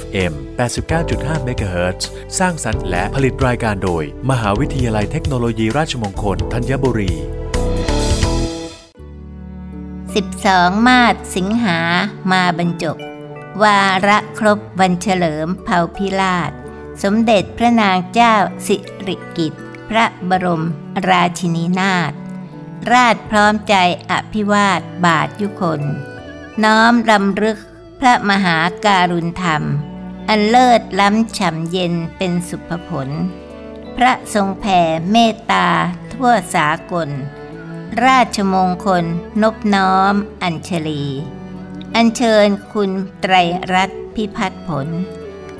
FM 89.5 MHz สร้างสรรค์และผลิตรายการโดย มหาวิทยาลัยเทคโนโลยีราชมงคลธัญบุรี 12 มาศสิงหามาบรรจบ วาระครบวันเฉลิมเผ่าพิราช สมเด็จพระนางเจ้าสิริกิติ์พระบรมราชินีนาถราชพร้อมใจอภิวาทบาทยุคน น้อมรำลึก พระมหาการุณธรรม อันเลิศล้ำฉ่ำเย็นเป็นสุภผล พระทรงแผ่เมตตา ทั่วสากล ราชมงคล นบน้อม อัญชลี อัญเชิญคุณไตรรัตน์พิพัฒผล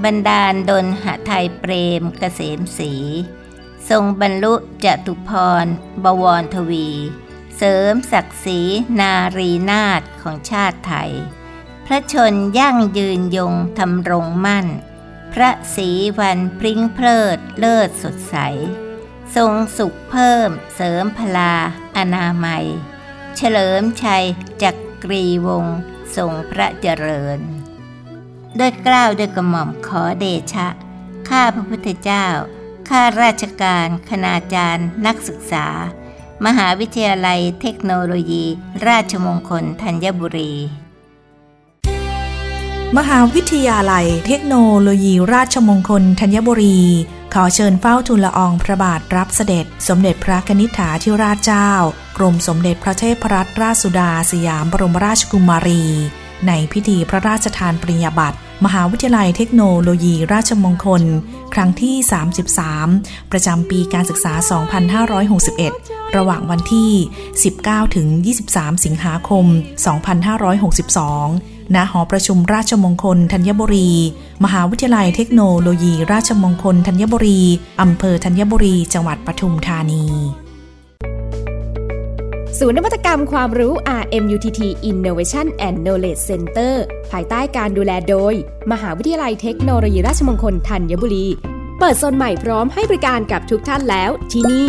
บรรดาลดลหไทยเปรมเกษมศรีทรงบรรลุจตุพร บวรทวี เสริมศักดิ์ศรีนารีนาถของชาติไทย พระชนยั่งยืนยงทำรงมั่น พระศีวันพริ้งเพลิดเลิศสดใส ทรงสุขเพิ่มเสริมพลา อนามัย เฉลิมชัยจักกรีวงทรงพระเจริญด้วยกล้าวด้วยกระหม่อมขอเดชะ ข้าพระพุทธเจ้า ข้าราชการคณาจารย์ นักศึกษา มหาวิทยาลัยเทคโนโลยี ราชมงคลธัญบุรี มหาวิทยาลัยเทคโนโลยีราชมงคลธัญบุรี ขอเชิญเฝ้าทูลละอองพระบาทรับเสด็จ สมเด็จพระนิษฐาธิราชเจ้า กรมสมเด็จพระเทพรัตนราชสุดาสยามบรมราชกุมารี ในพิธีพระราชทานปริญญาบัตรมหาวิทยาลัยเทคโนโลยีราชมงคล ครั้งที่ 33 ประจำปีการศึกษา 2561 ระหว่างวันที่ 19 ถึง 23 สิงหาคม 2562 ณหอประชุมราชมงคลธัญบุรี มหาวิทยาลัยเทคโนโลยี ราชมงคลธัญบุรี อำเภอธัญบุรี จังหวัดปทุมธานี ศูนย์นวัตกรรมความรู้ RMUTT Innovation and Knowledge Center ภายใต้การดูแลโดย มหาวิทยาลัยเทคโนโลยีราชมงคลธัญบุรี เปิดโซนใหม่พร้อมให้บริการกับทุกท่านแล้วที่นี่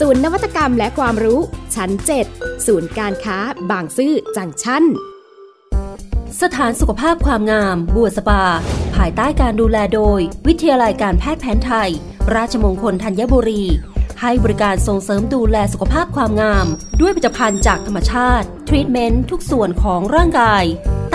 ศูนย์นวัตกรรมและความรู้ชั้น7ศูนย์การค้าบางซื่อจังชั้น สถานสุขภาพความงาม บัวสปา ภายใต้การดูแลโดย วิทยาลัยการแพทย์แผนไทย ราชมงคลธัญบุรี ให้บริการส่งเสริมดูแลสุขภาพความงาม ด้วยผลิตภัณฑ์จากธรรมชาติ ทรีตเมนต์ทุกส่วนของร่างกาย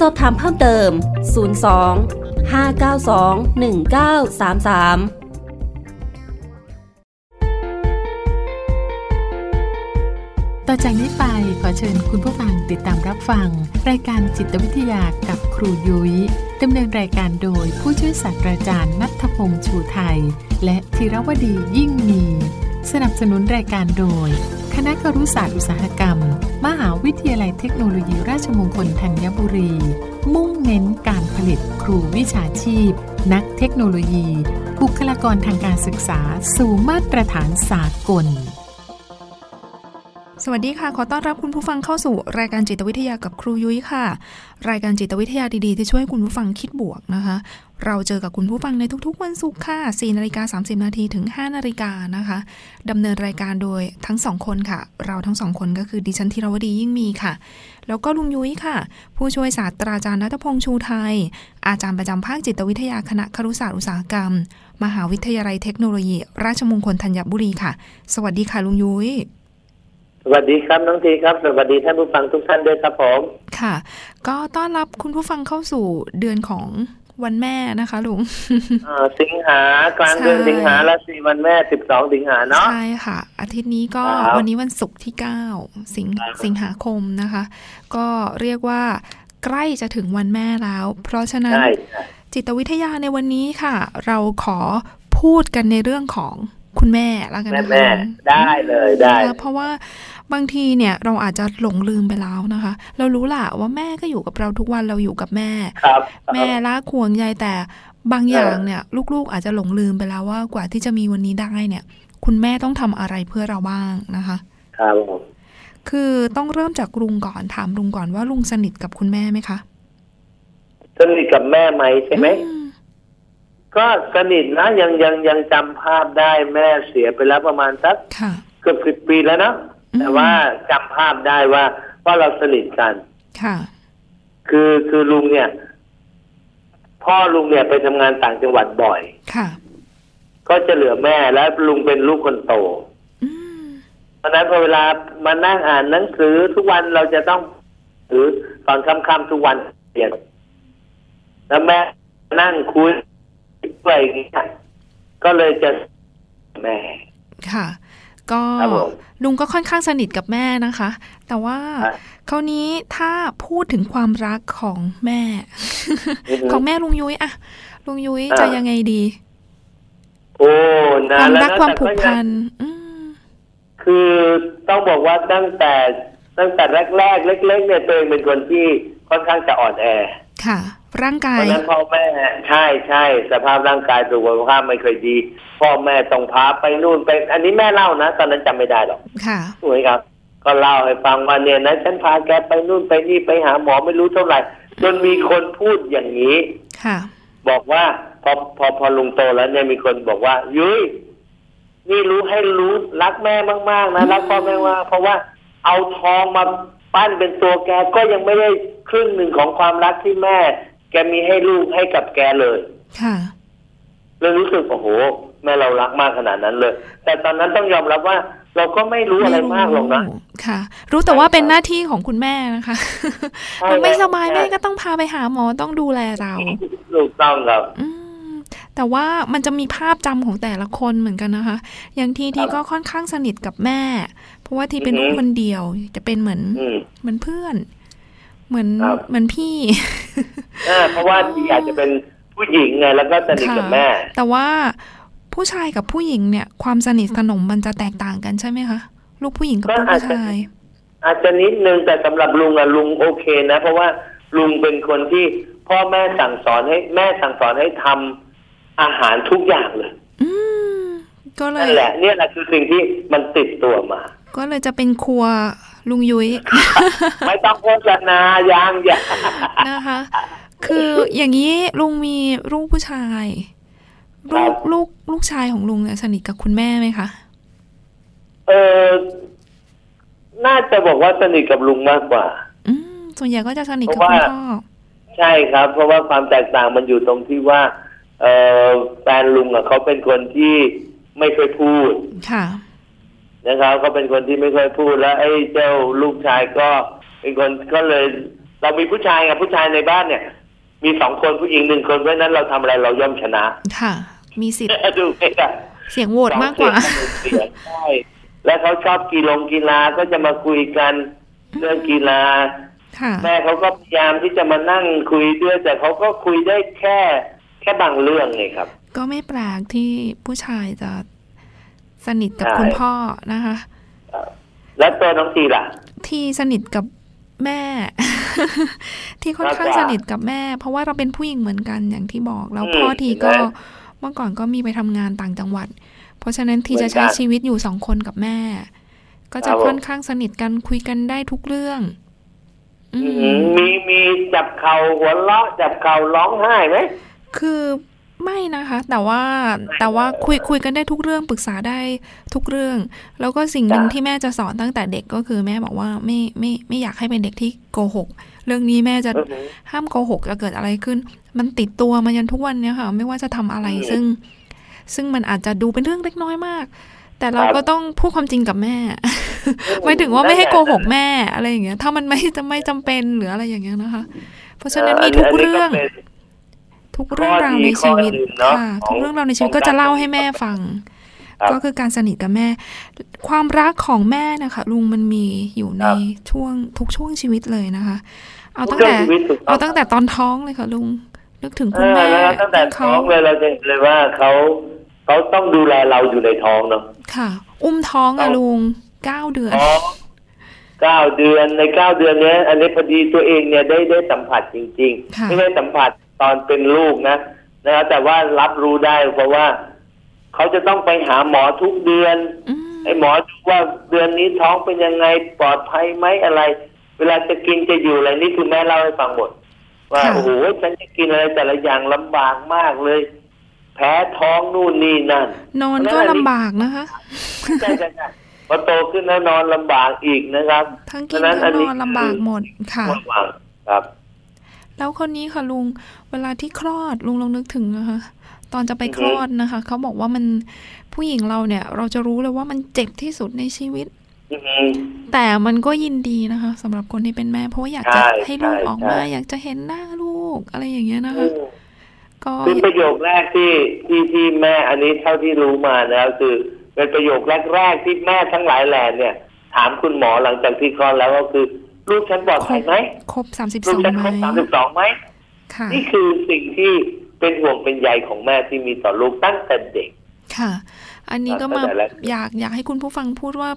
สอบถามเพิ่มเติม 02 592 1933ต่อจากนี้ไปขอเชิญคุณผู้ฟังติดตามรับฟัง รายการจิตวิทยากับครูยุย้ยดำเนินรายการโดยผู้ช่วยศาสตราจารย์นัทพงษ์ชูไทย และธีรวดียิ่งมี สนับสนุนรายการโดย คณะครุศาสตร์อุตสาหกรรม มหาวิทยาลัยเทคโนโลยีราชมงคลธัญบุรี มุ่งเน้นการผลิตครูวิชาชีพ นักเทคโนโลยี บุคลากรทางการศึกษา สู่มาตรฐานสากล สวัสดีค่ะ ขอต้อนรับคุณผู้ฟังเข้าสู่รายการจิตวิทยากับครูยุ้ยค่ะ รายการจิตวิทยาดีๆ ที่ช่วยคุณผู้ฟังคิดบวกนะคะ เราเจอกับคุณผู้ฟังในทุกๆ วันศุกร์ค่ะ4นาฬิกา30 นาทีถึง 5 นาฬิกานะคะดำเนินรายการโดยทั้งสองคนค่ะ เราทั้งสองคนก็คือดิฉันธีรวดียิ่งมีค่ะ แล้วก็ลุงยุ้ยค่ะ ผู้ช่วยศาสตราจารย์นัทพงษ์ชูไทย อาจารย์ประจำภาคจิตวิทยาคณะครุศาสตร์อุตสาหกรรม มหาวิทยาลัยเทคโนโลยี ราชมงคลธัญบุรีค่ะ สวัสดีค่ะลุงยุ้ย สวัสดีครับน้องทีครับสวัสดีท่านผู้ฟังทุกท่านด้วยครับผมค่ะ ก็ต้อนรับคุณผู้ฟังเข้าสู่เดือนของวันแม่นะคะลุงอ่าสิงหากลางเดือนใช่สิงหาและสี่วันแม่สิบสองสิงหาเนาะใช่ค่ะ อาทิตย์นี้ก็ครับวันนี้วันศุกร์ที่9สิงครับสิงหาคมนะคะ ก็เรียกว่าใกล้จะถึงวันแม่แล้ว เพราะฉะนั้นใช่ใช่จิตวิทยาในวันนี้ค่ะ เราขอพูดกันในเรื่องของคุณแม่แล้วกันแม่นะคะแม่ได้เลยได้นะคะเพราะว่า บางทีเนี่ยเราอาจจะหลงลืมไปแล้วนะคะ เรารู้แหละว่าแม่ก็อยู่กับเราทุกวันเราอยู่กับแม่ครับแม่รักห่วงใยแต่บางอย่างเนี่ย ลูกๆอาจจะหลงลืมไปแล้วว่ากว่าที่จะมีวันนี้ได้เนี่ย คุณแม่ต้องทำอะไรเพื่อเราบ้างนะคะครับผมคือต้องเริ่มจากลุงก่อนถามลุงก่อนว่าลุงสนิทกับคุณแม่ไหมคะสนิทกับแม่ไหมใช่ไหมอืมก็สนิทนะยังยังยังจำภาพได้แม่เสียไปแล้วประมาณสักค่ะเกือบสิบปีแล้วนะอืม แต่ว่าจำภาพได้ว่าว่าเราสนิทกัน ค่ะ คือคือลุงเนี่ย พ่อลุงเนี่ยไปทำงานต่างจังหวัดบ่อย ค่ะ ก็จะเหลือแม่แล้วลุงเป็นลูกคนโตอืมเพราะฉะนั้นพอเวลามานั่งอ่านหนังสือทุกวันเราจะต้องหรือตอนค่ำๆทุกวันเปลี่ยนแล้วแม่นั่งคุยด้วยอย่างเงี้ยก็เลยจะแม่ค่ะ ก็ครับผมลุงก็ค่อนข้างสนิทกับแม่นะคะ แต่ว่าครับคราวนี้ถ้าพูดถึงความรักของแม่อือฮึของแม่ลุงยุ้ยอะลุงยุ้ยอ่าจะยังไงดี โอ้นาวคานมแล้วรักนะความแต่ผูกยังพันอืมคือต้องบอกว่าตั้งแต่ตั้งแต่แรกๆเล็ก ๆ เนี่ยตัวเองเป็นคนที่ค่อนข้างจะอ่อนแอค่ะ ร่างกาเพยราะฉะนั้นพ่อแม่ใช่ใช่สภาพร่างกายสุขภาพไม่เคอยดี พ่อแม่ต้องพาไปนู่นไป อันนี้แม่เล่านะ ตอนนั้นจำไม่ได้หรอกค่ะถูกไหมครับ ก็เล่าให้ฟังว่าเนี่ยนะฉันพาแกไปนู่นไปนี่ไปหาหมอไม่รู้เท่าไหร่จนมีคนพูดอย่างนี้ค่ะ บอกว่าพอพอพอลุงโตแล้วเนี่ยมีคนบอกว่า ยุ้ยนี่รู้ให้รู้รักแม่มากๆนะรักพ่อแม่มากเพราะว่าเอาทองมาปั้นเป็นตัวแกก็ยังไม่ได้ครึ่งหนึ่งของความรักที่แม่ แกมีให้ลูกให้กับแกเลยค่ะเลยรู้สึกโอ้โห แม่เรารักมากขนาดนั้นเลย แต่ตอนนั้นต้องยอมรับว่า เราก็ไม่รู้อะไรมากหรอกนะค่ะ รู้แต่ว่าเป็นหน้าที่ของคุณแม่นะคะใช่มันไม่สบายใช่แม่ก็ต้องพาไปหาหมอต้องดูแลเราถูกต้องครับอืมแต่ว่ามันจะมีภาพจำของแต่ละคนเหมือนกันนะคะ อย่างทีทีก็ค่อนข้างสนิทกับแม่ เพราะว่าทีเป็นลูกคนเดียว จะเป็นเหมือนอืมเหมือนเพื่อน เหมือนครับเหมือนพี่อ่า เพราะว่าทีอาจจะเป็นผู้หญิงไงแล้วก็สนิทกับแม่ค่ะแต่ว่าผู้ชายกับผู้หญิงเนี่ย ความสนิทสนมมันจะแตกต่างกันใช่ไหมคะลูกผู้หญิงกับก็ลูกอาจผู้จะชายอาจจะนิดนึงแต่สำหรับลุงอะลุงโอเคนะ เพราะว่าลุงเป็นคนที่พ่อแม่สั่งสอนให้แม่สั่งสอนให้ทำอาหารทุกอย่างเลยอืมก็เลนั่ยนแหละเนี่ยแหละคือสิ่งที่มันติดตัวมา ก็เลยจะเป็นครัว ลุงยุ้ยไม่ต้องโฆษณายางยางนะคะ คืออย่างนี้ลุงมีลูกผู้ชายครัลูบกลูกลูกชายของลุงเนี่ยสนิทกับคุณแม่ไหมคะเออน่าจะบอกว่าสนิทกับลุงมากกว่า อืมส่วนใหญ่ก็จะสนิทกับเพราะคุณว่าพ่อใช่ครับ เพราะว่าความแตกต่างมันอยู่ตรงที่ว่า เออแฟนลุงอะเขาเป็นคนที่ไม่เคยพูด ค่ะ นะครับ ก็เป็นคนที่ไม่ค่อยพูดแล้วไอ้เจ้าลูกชายก็เป็นคนก็เลย เรามีผู้ชายไงผู้ชายในบ้านเนี่ย มีสองคนผู้หญิงหนึ่งคนเพราะฉะนั้นเราทำอะไรเราย่อมชนะ ค่ะ มีสิทธิ์ดูไหมครับเสียงโหวตมากกว่าสองเสียงหนึ่งเสียงใช่แล้วเขาชอบกีฬากีฬาก็จะมาคุยกันเรื่องกีฬาค่ะแม่เขาก็พยายามที่จะมานั่งคุยด้วย แต่เขาก็คุยได้แค่แค่บางเรื่องไงครับ ก็ไม่แปลกที่ผู้ชายจะ สนิทกับใช่คุณพ่อนะคะ แล้วตัวน้องทีล่ะ ที่สนิทกับแม่ ที่ค่อนข้างมากกสว่านิทกับแม่ เพราะว่าเราเป็นผู้หญิงเหมือนกันอย่างที่บอก แล้วอืมพ่อทีก็เห็นไหมเมื่อก่อนก็มีไปทำงานต่างจังหวัด เพราะฉะนั้นทีเหมืจะอนกันใช้ชีวิตอยู่สองคนกับแม่ ก็จะค่อนข้างสนิทกันคุยกันได้ทุกเรื่องอือืมมมีมีจับเข่าหัวเราะจับเข่าร้องไห้ไหมคือ ไม่นะคะ แต่ว่าแต่ว่าคุยคุยกันได้ทุกเรื่องปรึกษาได้ทุกเรื่อง แล้วก็สิ่งหนึ่งจ้ะที่แม่จะสอนตั้งแต่เด็กก็คือแม่บอกว่าไม่ไม่ไม่อยากให้เป็นเด็กที่โกหก เรื่องนี้แม่จะอือหือห้ามโกหกจะเกิดอะไรขึ้น มันติดตัวมายันทุกวันเนี้ยค่ะ ไม่ว่าจะทำอะไรอืมซึ่ง ซึ่งมันอาจจะดูเป็นเรื่องเล็กน้อยมาก แต่เราครับก็ต้องพูดความจริงกับแม่หมายถึงว่าไม่ให้โกหกแม่อะไรอย่างเงี้ย ถ้ามันไม่จะไม่จำเป็นหรืออะไรอย่างเงี้ยนะคะ เพราะฉะนั้นมีทุกเรื่องนนี้ก็เป็น ทุกเรื่องราวในชีวิตข้อดีข้อหนึ่งเนอะค่ะของทุกเรื่องราวในชีวิตก็จะเล่าให้แม่ฟังครับก็คือการสนิทกับแม่ ความรักของแม่นะคะ ลุงมันมีอยู่ในครับช่วงทุกช่วงชีวิตเลยนะคะ เอาทุตั้กงแต่เรื่องชีวิตถูกต้องเอาตั้งแต่ตอนท้องเลยค่ะลุงนึกถึงเอคุณอแม่แล้วตั้งแต่ที่ท้องเลยเราจะเห็นเลยว่าเขาเขาต้องดูแลเราอยู่ในท้องเนาะค่ะ อุ้มท้องอะเอาลุงเก้าเดือนท้องเก้าเดือนในเก้าเดือนเนี้ย อันนี้พอดีตัวเองเนี่ยได้ได้สัมผัสจริงค่ะๆไม่ได้สัมผัส ตอนเป็นลูกนะนะครับแต่ว่ารับรู้ได้เพราะว่าเขาจะต้องไปหาหมอทุกเดือนอืมไอ้หมอดูว่าเดือนนี้ท้องเป็นยังไงปลอดภัยไหมอะไร เวลาจะกินจะอยู่อะไรนี่คือแม่เล่าให้ฟังหมด ว่าค่ะโอ้โหฉันจะกินอะไรแต่ละอย่างลำบากมากเลย แพ้ท้องนู่นนี่นั่น นอนก็ลำบากนะคะใช่ใช่ใช่พอโตขึ้นแล้วนอนลำบากอีกนะครับ ทั้งกินฉะนั้นทั้งอันนนี้อนลำบากหมดค่ะระวังครับ แล้วคนนี้ค่ะลุงเวลาที่คลอดลุงลองนึกถึงนะคะ ตอนจะไปอือฮึคลอดนะคะเขาบอกว่ามันผู้หญิงเราเนี่ย เราจะรู้เลยว่ามันเจ็บที่สุดในชีวิตอือฮึแต่มันก็ยินดีนะคะสำหรับคนที่เป็นแม่ เพราะว่าอยากจะใช่ให้ลูกใช่ออกมาใช่อยากจะเห็นหน้าลูกอะไรอย่างเงี้ยนะอืคะมก็คือประโยคแรกที่ที่ที่แม่อันนี้เท่าที่รู้มานะครับคือเป็นประโยคแรกๆที่แม่ทั้งหลายแหล่เนี่ย ถามคุณหมอหลังจากที่คลอดแล้วก็คือ ลูกฉันปลอดภัยไหมครบสามสิบลูสกองฉันไหครบสามมสิบสองไหมค่ะนี่คือสิ่งที่เป็นห่วงเป็นใยของแม่ที่มีต่อลูกตั้งแต่เด็ก ค่ะ อันนี้ก็มาเข้าใจแล้วอยากอยากให้คุณผู้ฟังพูดว่า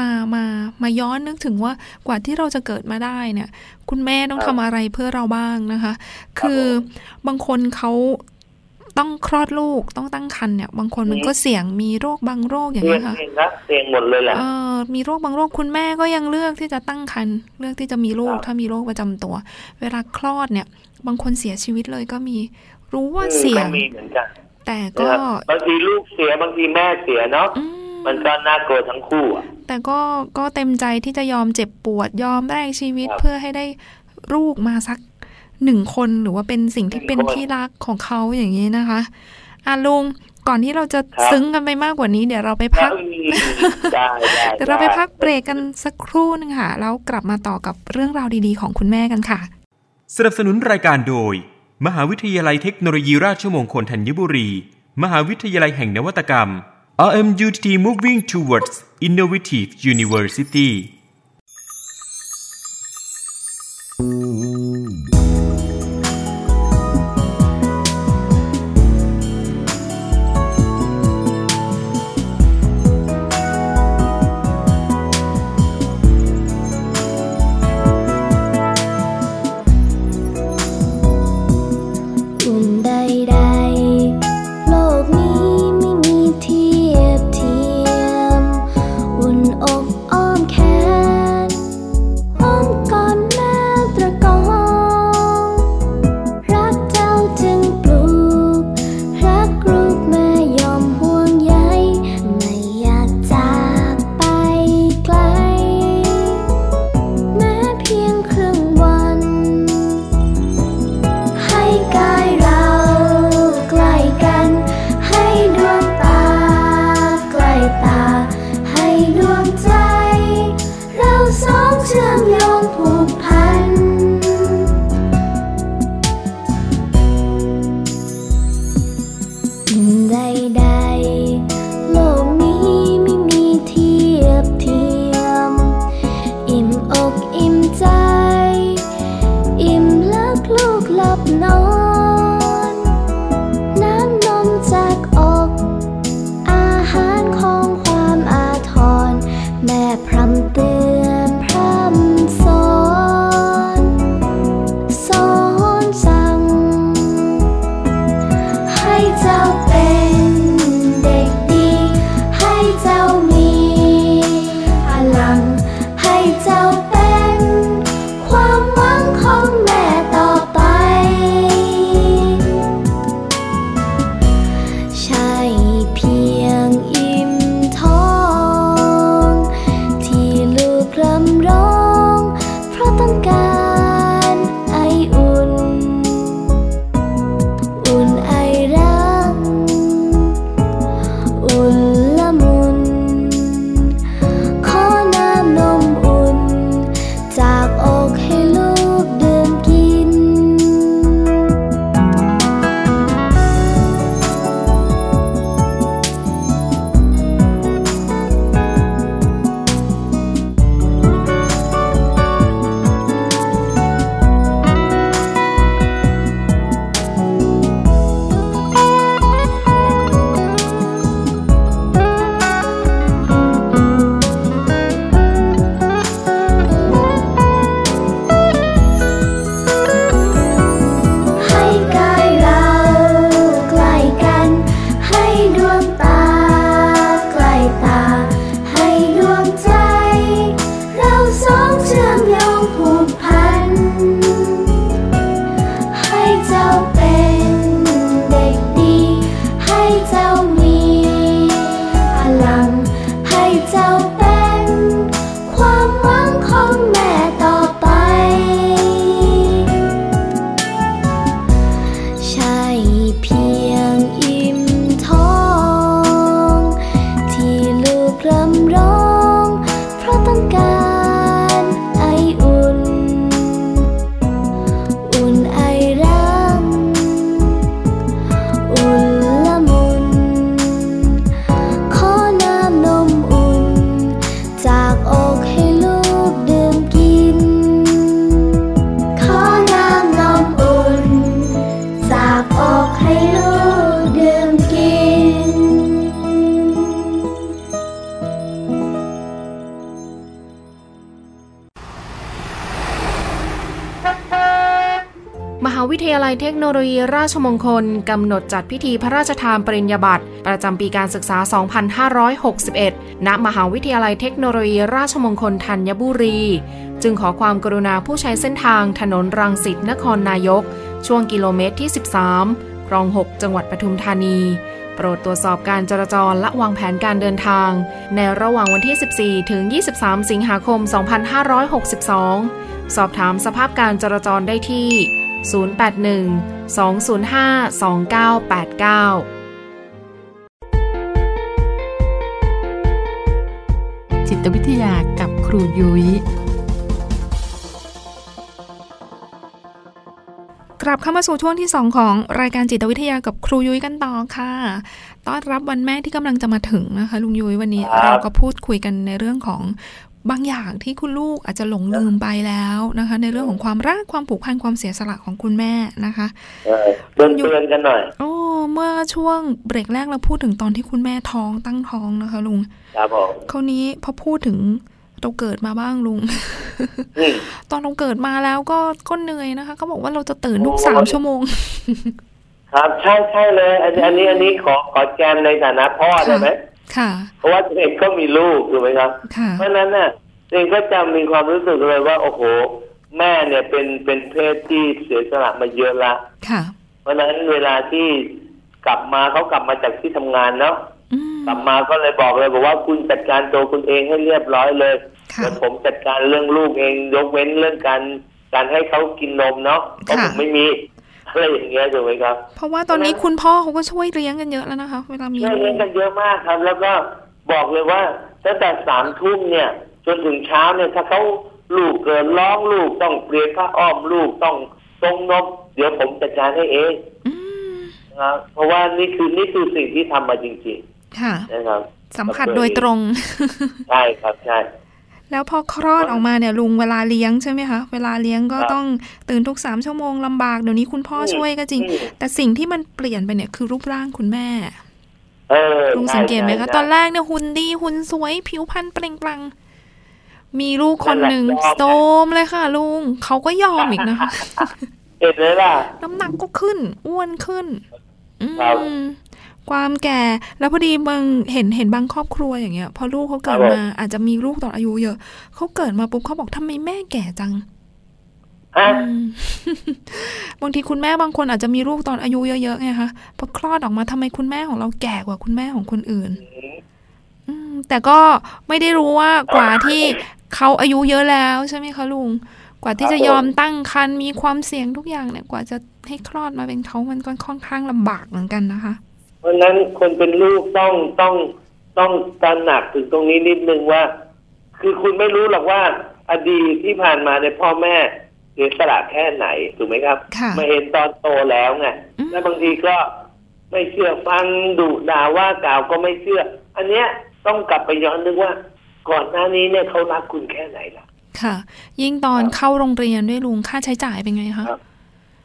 มามามาย้อนนึกถึงว่ากว่าที่เราจะเกิดมาได้เนี่ย คุณแม่ต้องทำอะไรเพื่อเราบ้างนะคะ คือบางคนเขา ต้องคลอดลูกต้องตั้งครรภ์เนี่ย บางคนมันก็เสี่ยงมีโรคบางโรคอย่างเตียเงี้งยค่ะเตียงนะเตียงหมดเลยแหละเออมีโรคบางโรคคุณแม่ก็ยังเลือกที่จะตั้งครรภ์เลือกที่จะมีลูกครับถ้ามีโรคประจำตัว เวลาคลอดเนี่ย บางคนเสียชีวิตเลยก็มีรู้ว่าอืมเสี่ยงก็มีเหมือนกันแต่นะก็ครับบางทีลูกเสียบางทีแม่เสียเนาะอืมันก็น่ากลัวทั้งคู่อะแต่ก็ก็เต็มใจที่จะยอมเจ็บปวดยอมแลกชีวิตครับเพื่อให้ได้ลูกมาสัก หนึ่งคนหรือว่าเป็นสิ่งที่หนึ่งเป็นคนที่รักของเขาอย่างนี้นะคะอะลุงก่อนที่เราจะครับซึ้งกันไปมากกว่านี้ เดี๋ยวเราไปพักอืมได้ได้เดี๋ยวเราไปพักเบรกกันสักครู่หนึงค่ะแล้วกลับมาต่อกับเรื่องราวดีๆ ของคุณแม่กันค่ะ สนับสนุนรายการโดย มหาวิทยาลัยเทคโนโลยีราชมงคลธัญบุรี มหาวิทยาลัยแห่งนวัตกรรม RMUTT Moving Towards Innovative University ยเทคโนโลยีราชมงคล กำหนดจัดพิธีพระราชทานปริญญาบัตรประจำปีการศึกษา 2561 ณ มหาวิทยาลัยเทคโนโลยีราชมงคลธัญบุรี จึงขอความกรุณาผู้ใช้เส้นทางถนนรังสิตนครนายก ช่วงกิโลเมตรที่ 13 คลอง 6 จังหวัดปทุมธานี โปรดตรวจสอบการจราจรและวางแผนการเดินทาง ในระหว่างวันที่ 14 ถึง 23 สิงหาคม 2562 สอบถามสภาพการจราจรได้ที่ 081-205-2989 จิตวิทยากับครูยุย้ยกลับเข้ามาสู่ช่วงที่ 2 ของรายการจิตวิทยากับครูยุ้ยกันต่อค่ะ ต้อนรับวันแม่ที่กำลังจะมาถึงนะคะลุงยุ้ยวันนี้ครับเราก็พูดคุยกันในเรื่องของ บางอย่างที่คุณลูกอาจจะหลงลืมไปแล้วนะคะ ในเรื่องของความรักความผูกพันความเสียสละของคุณแม่นะคะเออเตือนเตือนกันหน่อยโอ้เมื่อช่วงเบรกแรกเราพูดถึงตอนที่คุณแม่ท้องตั้งท้องนะคะ ลุงครับผมคราวนี้พอพูดถึงเราเกิดมาบ้างลุงอืมตอนเราเกิดมาแล้วก็ก็เหนื่อยนะคะเขาบอกว่าเราจะตื่นทุกโอ้สามชั่วโมง ครับใช่ใช่เลย อันนี้อันนี้อันนี้ขอขอแจมในฐานะพ่อได้ไหมค่ะ เพราะว่าตัวเองก็มีลูกถูกไหมครับค่ะเพราะฉะนั้นน่ะตัวเองก็จำมีความรู้สึกเลยว่า โอ้โห แม่เนี่ยเป็นเป็นเพศที่เสียสละมาเยอะละค่ะเพราะฉะนั้นเวลาที่กลับมาเขากลับมาจากที่ทำงานเนาะอืมกลับมาก็เลยบอกเลยบอกว่าคุณจัดการตัวคุณเองให้เรียบร้อยเลยค่ะเดี๋ยวผมจัดการเรื่องลูกเองยกเว้นเรื่องการการให้เขากินนมเนาะเพราะค่ะผมไม่มี อะไรอย่างเงี้ยถูกไหมครับ เพราะว่าตอนนี้คุณพ่อเขาก็ช่วยเลี้ยงกันเยอะแล้วนะคะ เวลามีช่วยลูเลี้ยงกกันเยอะมากครับ แล้วก็บอกเลยว่าตั้งแต่สามทุ่มเนี่ย จนถึงเช้าเนี่ยถ้าเขาลูกเกินร้องลูกต้องเปลี่ยนผ้าอ้อมลูกต้องตรงนมเดี๋ยวผมจัดการให้เองอืมนะครับเพราะว่านี่คือนี่คือสิ่งที่ทำมาจริงค่ะๆนะครับสัมผัสโดยตรง ใช่ครับใช่ แล้วพอคลอดออกมาเนี่ยลุงเวลาเลี้ยงใช่ไหมคะ เวลาเลี้ยงก็ครับต้องตื่นทุกสามชั่วโมงลำบากเดี๋ยวนี้คุณพ่อช่วยก็จริงอืมแต่สิ่งที่มันเปลี่ยนไปเนี่ยคือรูปร่างคุณแม่เออลุงใช่สังเกตไหมใช่คะใช่ตอนแรกเนี่ยหุ่นดีหุ่นสวยผิวพรรณเปล่งปลั่งมีลูกคนหนึ่งนั่นแหละยอมโซมเลยค่ะ ลุงเขาก็ยอมอีกนะคะเห็นเลยล่ะ น้ำหนักก็ขึ้น อ้วนขึ้น อืครับม ความแก่ แล้วพอดีบางเห็นเห็นบางครอบครัวอย่างเงี้ย พอลูกเขาเกิดครับผมมาอาจจะมีลูกตอนอายุเยอะเขาเกิดมาปุ๊บเขาบอกทำไมแม่แก่จังอะอืมบางทีคุณแม่บางคนอาจจะมีลูกตอนอายุเยอะๆไงคะพอคลอดออกมาทำไมคุณแม่ของเราแก่กว่าคุณแม่ของคนอื่นอืมแต่ก็ไม่ได้รู้ว่ากว่าที่เขาอายุเยอะแล้วใช่ไหมคะลุง กว่าที่จะยอมตั้งครรภ์มีความเสี่ยงทุกอย่างเนี่ย กว่าจะให้คลอดมาเป็นเขามันก็ค่อนข้างลำบากเหมือนกันนะคะเพ ราะฉะนั้นคนเป็นลูกต้องต้องต้องตระหนักถึงตรงนี้นิดนึงว่า คือคุณไม่รู้หรอกว่า อดีตที่ผ่านมาในยพ่อแม่เสียสละแค่ไหนถูกไหมครับค่ะมาเห็นตอนโตแล้วไงอืมแล้วบางทีก็ไม่เชื่อฟังดุด่าว่ากล่าวก็ไม่เชื่อ อันเนี้ยต้องกลับไปย้อนนึกว่า ก่อนหน้านี้เนี่ยเขารักคุณแค่ไหนล่ะ ค่ะ ยิ่งตอนเข้าโรงเรียนด้วยลุงค่าใช้จ่ายเป็นไงคะครับ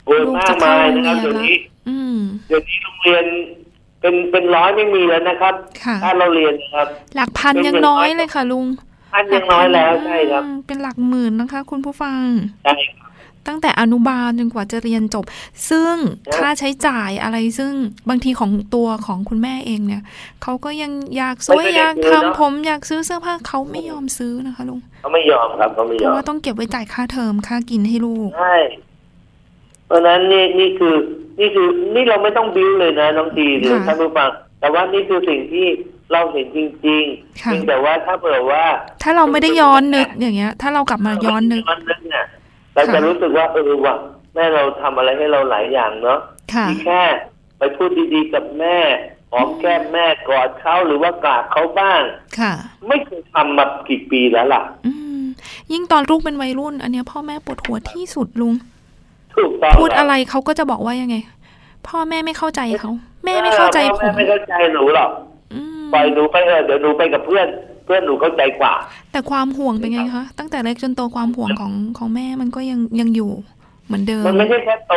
โอ้ยลูกมาจะกเข้ามายโรงนะครับเรียนเดี๋ยวละนี้อืมเดี๋ยวนี้โรงเรียน เป็นเป็นร้อยไม่มีแล้วนะครับค่ะถ้าเราเรียนนะครับ หลักพันยังน้อยเลยค่ะ ลุงอันยังน้อยแล้วใช่ครับอืมเป็นหลักหมื่นนะคะ คุณผู้ฟังใช่ครับตั้งแต่อนุบาลจนกว่าจะเรียนจบ ซึ่งครับค่าใช้จ่ายอะไรซึ่งบางทีของตัวของคุณแม่เองเนี่ยเขาก็ยังอยากสวยอยากทำผมอยากซื้อเสื้อผ้าเขาไม่ยอมซื้อนะคะลุงเขาไม่ยอมครับเขาไม่เพยอราะมว่าต้องเก็บไว้จ่ายค่าเทอมค่ากินให้ลูกใช่ เพราะฉะนั้นนี่นี่คือนี่คือนี่เราไม่ต้องบิ้วเลยนะน้องทีหรือค่ะท่านผู้ฟังแต่ว่านี่คือสิ่งที่เราเห็นจริงๆค่ะเพียงแต่ว่าถ้าเผื่อว่า ถ้าเราไม่ได้ย้อนนึกอย่างเงี้ย ถ้าเรากลับมาย้อนนึกย้อนนึกเนี่ยเราจะค่ะรู้สึกว่าเออว่ะแม่เราทำอะไรให้เราหลายอย่างเนาะค่ะที่แค่ไปพูดดีๆกับแม่หอมแก้มแม่กอดเขาหรือว่ากราบเขาบ้าง ค่ะ ไม่เคยทำมากี่ปีแล้วล่ะอืมยิ่งตอนลูกเป็นวัยรุ่น อันเนี้ยพ่อแม่ปวดหัวที่สุดลุง ถูกต้องพูดอะไรเขาก็จะบอกว่ายังไง พ่อแม่ไม่เข้าใจเขาแม่ไม่เข้าใจพ่อผแม่มไม่เข้าใจหนูหรอกอืมปล่อยหนูไปเออะเดี๋ยวหนูไปกับเพื่อน เพื่อนหนูเข้าใจกว่า แต่ความห่วงเป็นไงคะตั้งแต่เล็กจนโตความห่วงของของแม่มันก็ยังยังอยู่เหมือนเดิม มันไม่ใช่แค่โต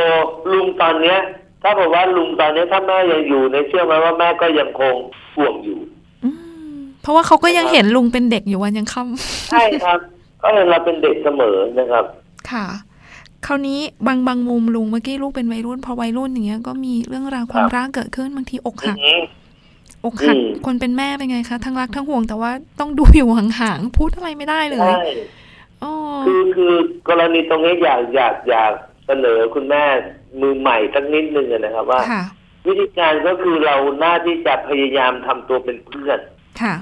ลุงตอนเนี้ย ถ้าบอกว่าลุงตอนนี้ถ้าแม่ยังอยู่ในเชื่อไหมว่าแม่ก็ยังคงห่วงอยู่อืมเพราะว่าเขาก็ยังเห็นลุงเป็นเด็กอยู่วันยังค่ำใช่ครับ ก็เห็นเราเป็นเด็กเสมอนะครับ ค่ะ คราวนี้บางบางมุมลุงเมื่อกี้ลูกเป็นวัยรุ่น พอวัยรุ่นอย่างเงี้ยก็มีเรื่องราวความรักเกิดขึ้นบางทีอกหักอืมอกหักอืมคนเป็นแม่เป็นไงคะทั้งรักทั้งห่วงแต่ว่าต้องดูอยู่ห่างๆพูดอะไรไม่ได้เลยใช่อ๋อคือคือกรณีตรงนี้อยากอยากอยากเสนอคุณแม่มือใหม่สักนิดนึงอะนะครับว่าค่ะวิธีการก็คือเราหน้าที่จะพยายามทำตัวเป็นเพื่อนค่ะ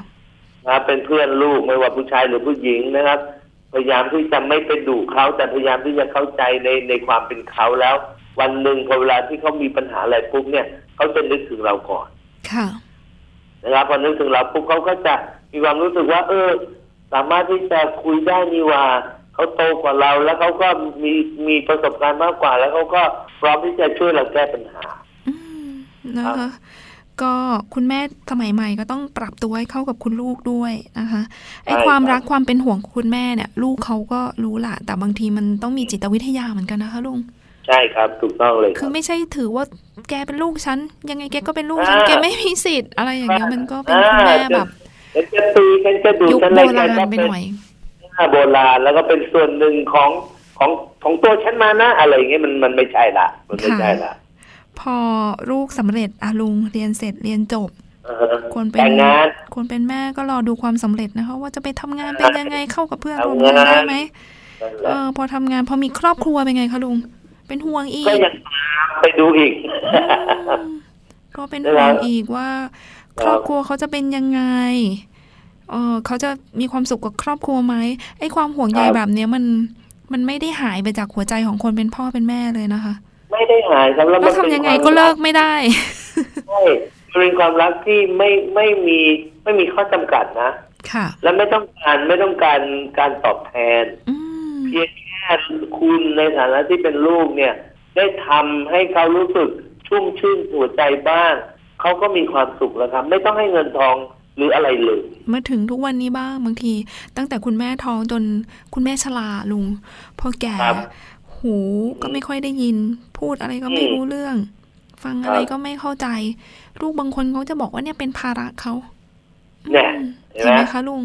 นะครับเป็นเพื่อนลูกไม่ว่าผู้ชายหรือผู้หญิงนะครับ พยายามที่จะไม่ไปดุเขาแต่พยายามที่จะเข้าใจในในความเป็นเขาแล้ว วันหนึ่งพอเวลาที่เขามีปัญหาอะไรปุ๊บเนี่ยเขาจะนึกถึงเราก่อน ค่ะนะครับพอนึกถึงเราปุ๊บเขาก็จะมีความรู้สึกว่า เออ สามารถที่จะคุยได้นี่หว่าเขาโตกว่าเราแล้วเขาก็มีมีประสบการณ์มากกว่า แล้วเขาก็พร้อมที่จะช่วยเราแก้ปัญหาอืมนะคะ ก็คุณแม่สมัยใหม่ก็ต้องปรับตัวให้เข้ากับคุณลูกด้วยนะคะไอ้ใช่ความครับรักความเป็นห่วงคุณแม่เนี่ย ลูกเขาก็รู้ละแต่บางทีมันต้องมีจิตวิทยาเหมือนกันนะคะลุงใช่ครับถูกต้องเลยคคืรัอบไม่ใช่ถือว่าแกเป็นลูกฉันยังไงแกก็เป็นลูกฉันอ่าแกไม่มีสิทธิ์อะไรอย่างเงี้ยมันก็เป็นคุณแม่แบบฉันจะตีฉันจะดูยุคฉันโบอะไรราณก็ไปเป็นหน่อยโบราณแล้วก็เป็นส่วนหนึ่งของของของตัวฉันมานะ อะไรอย่างเงี้ยมันมันไม่ใช่ละมันไม่ใช่ละ พอลูกสำเร็จอาลุงเรียนเสร็จเรียนจบเออคนเป็แต่นงงานคนเป็นแม่ก็รอดูความสำเร็จนะคะว่าจะไปทำงานเป็นยังไงเข้ากับเพื่อนทำร่วมงานงานได้ไหมนั่นแหเอละอพอทำงานพอมีครอบครัวเป็นไงคะลุง เป็นห่วงอีกก็ยังตามไปดูอีกก็เป็นนะคห่รัวบงอีกว่า ครอบครัวเขาจะเป็นยังไงเออเขาจะมีความสุขกับครอบครัวไหมไอ้ความห่วงใยแบบเนี้ยมันมันไม่ได้หายไปจากหัวใจของคนเป็นพ่อเป็นแม่เลยนะคะ ไม่ได้หายครับแล้วแล้มัวนเป็นทำยังไงความก็เลิรักไม่ได้ใช่มันเป็นความรักที่ไม่ไม่มีไม่มีข้อจำกัดนะค่ะ และไม่ต้องการไม่ต้องการการตอบแทนอืมเพียงแค่คุณในฐานะที่เป็นลูกเนี่ย ได้ทำให้เขารู้สึกชุ่มชื่นหัวใจบ้างเขาก็มีความสุขแล้วครับ ไม่ต้องให้เงินทองหรืออะไรเลยมาถึงทุกวันนี้บ้างบางที ตั้งแต่คุณแม่ท้องจนคุณแม่ชราลุงพอแก่ครับ หูก็ไม่ค่อยได้ยิน พูดอะไรก็ไม่อืมรู้เรื่อง ฟังอะไรครับก็ไม่เข้าใจ ลูกบางคนเขาจะบอกว่าเนี่ยเป็นภาระเขาเนี่ยอืมเห็นเห็นไหไหมมคะลุง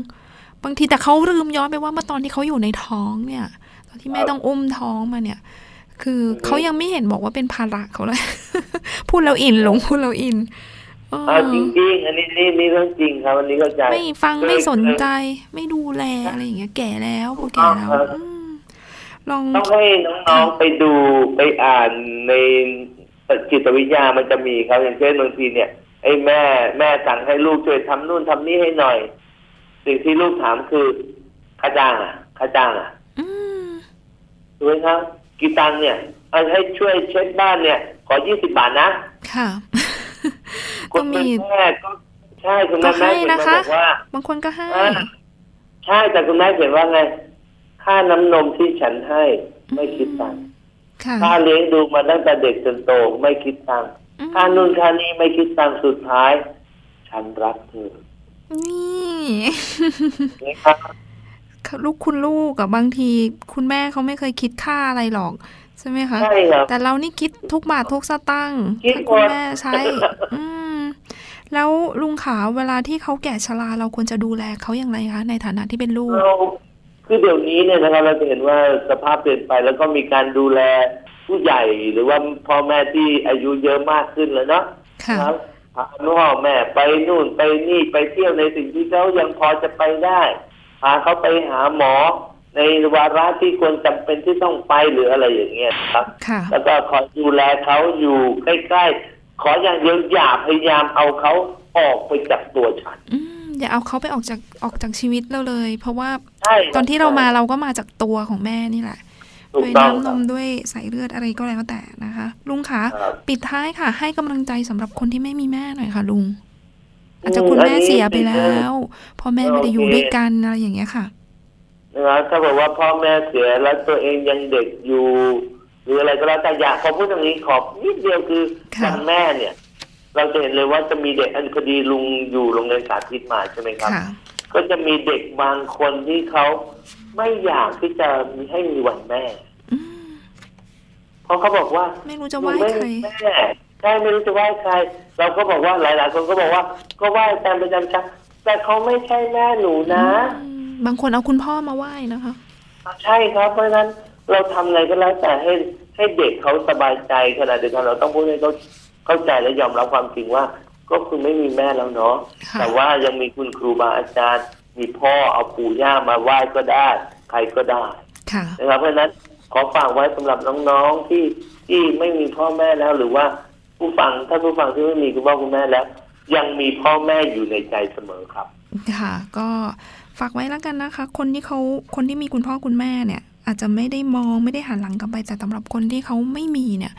บางทีแต่เขาลืมย้อนไปว่าเมื่อตอนที่เขาอยู่ในท้องเนี่ย ตอนที่แม่ครับต้องอุ้มท้องมาเนี่ย คือออฮึเขายังไม่เห็นบอกว่าเป็นภาระเขาเลย พูดแล้วอินลุงพูดแล้วอินเอออ่าจริงๆอันนี้นี่นี่เรื่องจริงครับอันนี้เข้าใจไม่ฟังเคยไม่สนเคยใจ ไม่ดูแลอะไรอย่างเงี้ยแก่แล้วพอแก่แล้วครับอืม ลองต้องให้น้องๆไปดูไปอ่านในจิตวิทยามันจะมีครับอย่างเช่นบางทีเนี่ยไอ้แม่แม่สั่งให้ลูกช่วยทำนู่นทำนี่ให้หน่อย สิ่งที่ลูกถามคือค่าจ้างอะค่าจ้างอะอืมถูกไหมครับกี่ตังค์เนี่ยเอาให้ช่วยเช็ดบ้านเนี่ย ขอยี่สิบบาทนะค่ะคก็นมีเป็นแม่ก็ใช่คุณก็แม่แม่ให้เขียนนะมาคะบอกว่าบางคนก็ให้อ่าใช่แต่คุณแม่เขียนว่าไง ค่าน้ำนมที่ฉันให้ไม่คิดตังค์ค่ะค่าเลี้ยงดูมาตั้งแต่เด็กจนโตไม่คิดตังค์อืมค่านู่นค่านี้ไม่คิดตังค์สุดท้าย ฉันรักเธอ นี่นะครับลูกคุณลูกกับบางที คุณแม่เขาไม่เคยคิดค่าอะไรหรอก ใช่ไหมคะใช่ครับแต่เรานี่คิดทุกบาททุกสตังค์คิดถ้าคุณหมดแม่ใช้ อืมแล้วลุงขาเวลาที่เขาแก่ชราเราควรจะดูแลเขาอย่างไรคะในฐานะที่เป็นลูกเรา คือเดี๋ยวนี้เนี่ยนะครับเราจะเห็นว่าสภาพเปลี่ยนไปแล้วก็มีการดูแลผู้ใหญ่หรือว่าพ่อแม่ที่อายุเยอะมากขึ้นแล้วเนาะค่ะครับพาพ่อแม่ไปนู่นไปนี่ไปเที่ยวในสิ่งที่เขายังพอจะไปได้พาเขาไปหาหมอในวาระที่ควรจำเป็นที่ต้องไปหรืออะไรอย่างเงี้ยครับค่ะแล้วก็คอยดูแลเขาอยู่ใกล้ๆขออย่างเดียวอย่าพยายามเอาเขาออกไปจากตัวฉัน อืมอย่าเอาเขาไปออกจากออกจากชีวิตเราเลย เพราะว่าใช่ตอนที่เรามาเราก็มาจากตัวของแม่นี่แหละถูกด้วยต้องน้ำนครับมด้วยสายเลือดอะไรก็แล้วแต่นะคะ ลุงคะครับปิดท้ายค่ะ ให้กำลังใจสำหรับคนที่ไม่มีแม่หน่อยค่ะ ลุง อาจจะคุณแม่อันนี้เสียไปแล้วพ่อแม่ไม่ได้อยู่โอเคด้วยกันอะไรอย่างเงี้ยค่ะนะครับถ้าบอกว่าพ่อแม่เสียแล้วตัวเองยังเด็กอยู่ หรืออะไรก็แล้วแต่อยากขอพูดตรงนี้ขอบนิดเดียวคือค่ะวันแม่เนี่ย เราจะเห็นเลยว่าจะมีเด็กอันพอดีลุงอยู่โรงเรียนสาธิตมาใช่ไหมครับ ค่ะ ก็จะมีเด็กบางคนที่เขาไม่อยากที่จะมีให้มีวันแม่ อืมเพราะเขาบอกว่าไม่รู้จะหนูไหว้ไม่ใครมีแม่ช่ไม่รู้จะไหว้ใคร เราก็บอกว่าหลาย ๆ คนก็บอกว่า ก็ไหว้ตามประจำชักแต่เขาไม่ใช่แม่หนูนะบางคนเอาคุณพ่อมาไหว้นะคะ ใช่ครับ เพราะฉะนั้นเราทำไงก็แล้วแต่ให้ให้เด็กเขาสบายใจขณะเดียวกันเราต้องพูดให้เขา เข้าใจและยอมรับความจริงว่า ก็คือไม่มีแม่แล้วเนาะค่ะแต่ว่ายังมีคุณครูบาอาจารย์ มีพ่อเอาปู่ย่ามาไหว้ก็ได้ ใครก็ได้ค่ะนะครับเพราะฉะนั้นขอฝากไว้สำหรับน้องๆที่ที่ไม่มีพ่อแม่แล้วหรือว่าผู้ฟังถ้าผู้ฟังที่ไม่มีคุณพ่อคุณแม่แล้ว ยังมีพ่อแม่อยู่ในใจเสมอครับ ค่ะ ก็ฝากไว้แล้วกันนะคะ คนที่เขาคนที่มีคุณพ่อคุณแม่เนี่ย อาจจะไม่ได้มองไม่ได้หันหลังกลับไปแต่สำหรับคนที่เขาไม่มีเนี่ย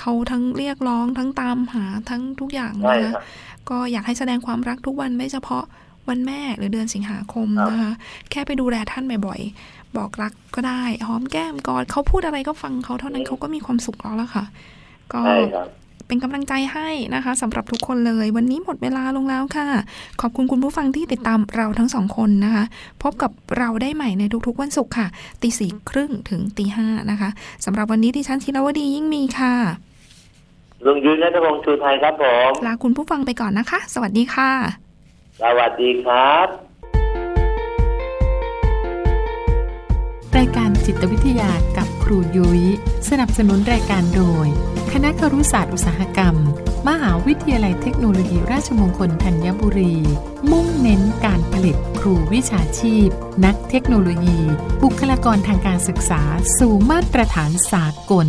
เขาทั้งเรียกร้องทั้งตามหาทั้งทุกอย่างใช่นะครัคะบก็อยากให้แสดงความรักทุกวันไม่เฉพาะวันแม่หรือเดือนสิงหาคมครับนะคะแค่ไปดูแลท่านบ่อยๆ บอกรักก็ได้ หอมแก้มกอดเขาพูดอะไรก็ฟังเขาเท่านั้นเขาก็มีความสุขแล้วล่ะค่ะ ก็ใช่ครับเป็นกำลังใจให้นะคะสำหรับทุกคนเลย วันนี้หมดเวลาลงแล้วค่ะ ขอบคุณคุณผู้ฟังที่ติดตามเราทั้งสองคนนะคะ พบกับเราได้ใหม่ในทุกๆวันศุกร์ค่ะตีสี่ครึ่งถึงตีห้านะคะสำหรับวันนี้ที่ฉันธีรวดียิ่งมีค่ะ ลุงยุ้ยนัทพงศ์ชูไทยครับผมลาคุณผู้ฟังไปก่อนนะคะ สวัสดีค่ะ สวัสดีครับ รายการจิตวิทยากับครูยุย้ย สนับสนุนรายการโดย คณะครุศาสตร์อุตสาหกรรม มหาวิทยาลัยเทคโนโลยีราชมงคลธัญบุรี มุ่งเน้นการผลิตครูวิชาชีพ นักเทคโนโลยี บุคลากรทางการศึกษา สู่มาตรฐานสากล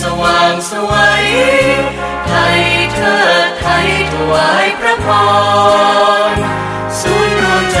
สว่างสวยไทยเธอไทยถวายพระพรศูนย์รวมใจ